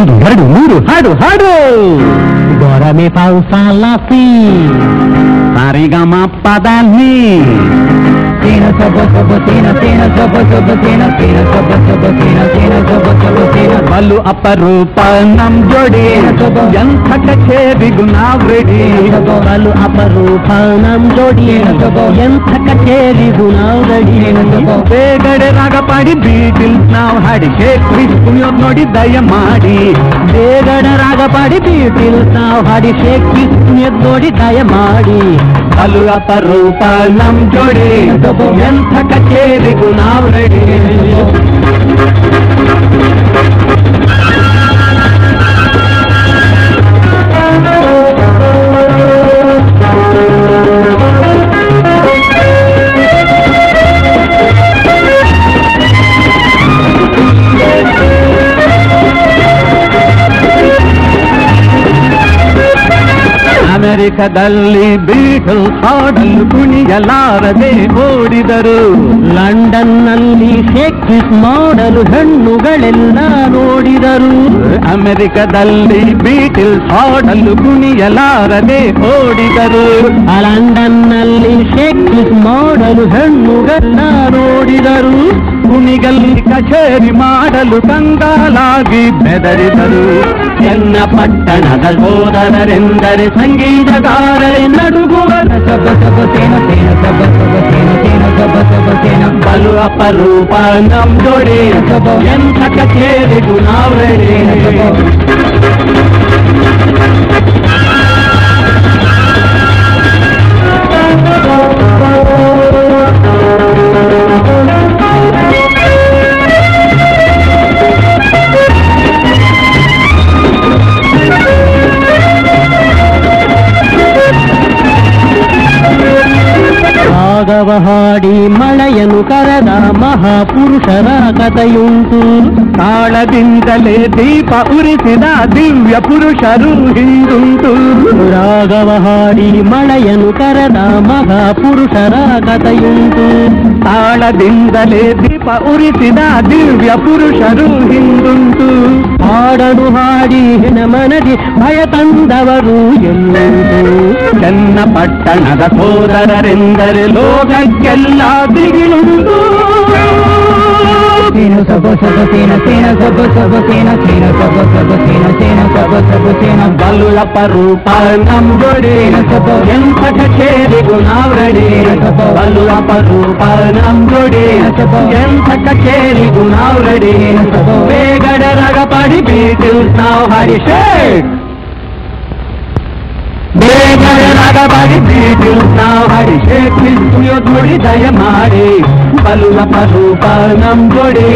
ఊరు హాడు హాడు tena saba saba tena tena saba saba tena tena saba saba tena tena saba saba tena ಬಲು ಅಪರೂಪ ನಮ್ ಜೋಡಿ ಎಂಥ ಕಚೇರಿಗೂ ನಾವ್ ರೆಡಿ ಬಲು ಅಪರೂಪ ನಮ್ ಜೋಡಿ ಎಂಥ ಕಚೇರಿಗೂ ನಾವ್ ರೆಡಿ ಬೇಗಡೆ ರಾಗ ಪಾಡಿ ಬೀಟಿಲ್ ನಾವ್ ಹಾಡಿ ಶೇಖರಿ ಕುಣಿಯೋದ್ ನೋಡಿ ದಯ ಮಾಡಿ ಬೇಗಡೆ ರಾಗ ಪಾಡಿ ಬೀಟಿಲ್ ನಾವ್ ಹಾಡಿ ಶೇಖರಿ ಕುಣಿಯೋದ್ ನೋಡಿ ದಯ ಮಾಡಿ ಬಲು ಅಪರೂಪ ನಮ್ ಜೋಡಿ ಎಂಥ ಕಚೇರಿ ಗುಣಾವ್ರೆಡಿ ಅಮೆರಿಕದಲ್ಲಿ ಬೀಟಲ್ ಹಾಡಲು ಕುಣಿಯಲಾರದೆ ಓಡಿದರು. ಲಂಡನ್ನಲ್ಲಿ ನಲ್ಲಿ ಶೇಖ್ ಮಾಡಲು ಹೆಣ್ಣುಗಳೆಲ್ಲ ನೋಡಿದರು. ಅಮೆರಿಕದಲ್ಲಿ ಬೀಟಲ್ ಹಾಡಲು ಕುಣಿಯಲಾರದೆ ಓಡಿದರು. ಲಂಡನ್ನಲ್ಲಿ ಶೇಕ್ಸ್ ಮಾಡಲು ಹೆಣ್ಣುಗಳೆಲ್ಲ ನೋಡಿದರು. ಕುಣಿಗಲ್ಲಿ ಕಚೇರಿ ಮಾಡಲು ಕಂಗಾಲಾಗಿ ಬೆದರಿದರು ಎನ್ನ ಪಟ್ಟಣದ ಸೋದರರೆಂದರೆ ಸಂಗೀತಗಾರರೆ ನಡುಗುವರು ಸಬ ಸಬ ಸೇನ ಸೇನ ಸಬ ಸಬ ಸೇನ ಸೇನ ಸಬ ಸಬ ಸೇನ ಬಲು ಅಪರೂಪ ನಮ್ ಜೋಡಿ ಎಂಥ ಕಚೇರಿಗೂ ನಾವು ರಾಗವ ಹಾಡಿ ಮಳೆಯನು ಕರೆದ ಮಹಾಪುರುಷರ ಕಥೆಯುಂಟು. ತಾಳದಿಂದಲೇ ದೀಪ ಉರಿಸಿದ ದಿವ್ಯ ಪುರುಷರು ಹಿಂದುಂಟು ರಾಗವ ಹಾಡಿ ಮಳೆಯನು ಕರೆದ ಮಹಾಪುರುಷರ ಕಥೆಯುಂಟು. ತಾಳದಿಂದಲೇ ದೀಪ ಉರಿಸಿದ ದಿವ್ಯ ಪುರುಷರು ಹಿಂದುಂಟು. ಹಾಡನು ಹಾಡಿ ಹೆಣ ಮನದಿ ಭಯ ತಂದವರು ಎಲ್ಲುಂಟು. ಚೆನ್ನ ಪಟ್ಟಣದ ಸೋದರರೆಂದರೆ ಲೋಕಕ್ಕೆಲ್ಲ ದಿಗಿಲುಂಟು ಸೇನ ಸಬ ಸಬ ಸೇನ ಸೇನ ಸಬ ಸಬ ಸೇನ ಸೇನ ಸಬ ಸಬ ಸೇನ ಸೇನ ಸಬ ಸಬ ಸೇನ ಬಲ್ಲುಳ ಪರೂಪ ನಮ್ ಜೋಡಿ ಎಂಥ ಕಚೇರಿಗೂ ನಾವ್ ರೆಡಿ ಬಲ್ಲುಳ ಪರೂಪ ನಮ್ ಜೋಡಿ ಎಂಥ ಕಚೇರಿಗೂ ನಾವ್ ರೆಡಿ ಬೇಗಡ ರಗ ಪಡಿ ಬೀಟಿಲ್ ನಾವು ಹಾಡಿ ಶೇಕ್ ಬೇಗಡ ರಗ ಪಡಿ ಬೀಟಿಲ್ ನಾವು ಹಾಡಿ ಶೇಕ್ ನೋಡಿ ದಯ ಮಾಡಿ ಬಲ್ಲುಳ ಪರೂಪ ನಮ್ ಜೋಡಿ